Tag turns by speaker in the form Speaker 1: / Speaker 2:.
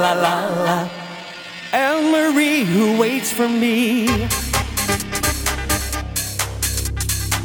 Speaker 1: la la la. Anne Marie who waits for me.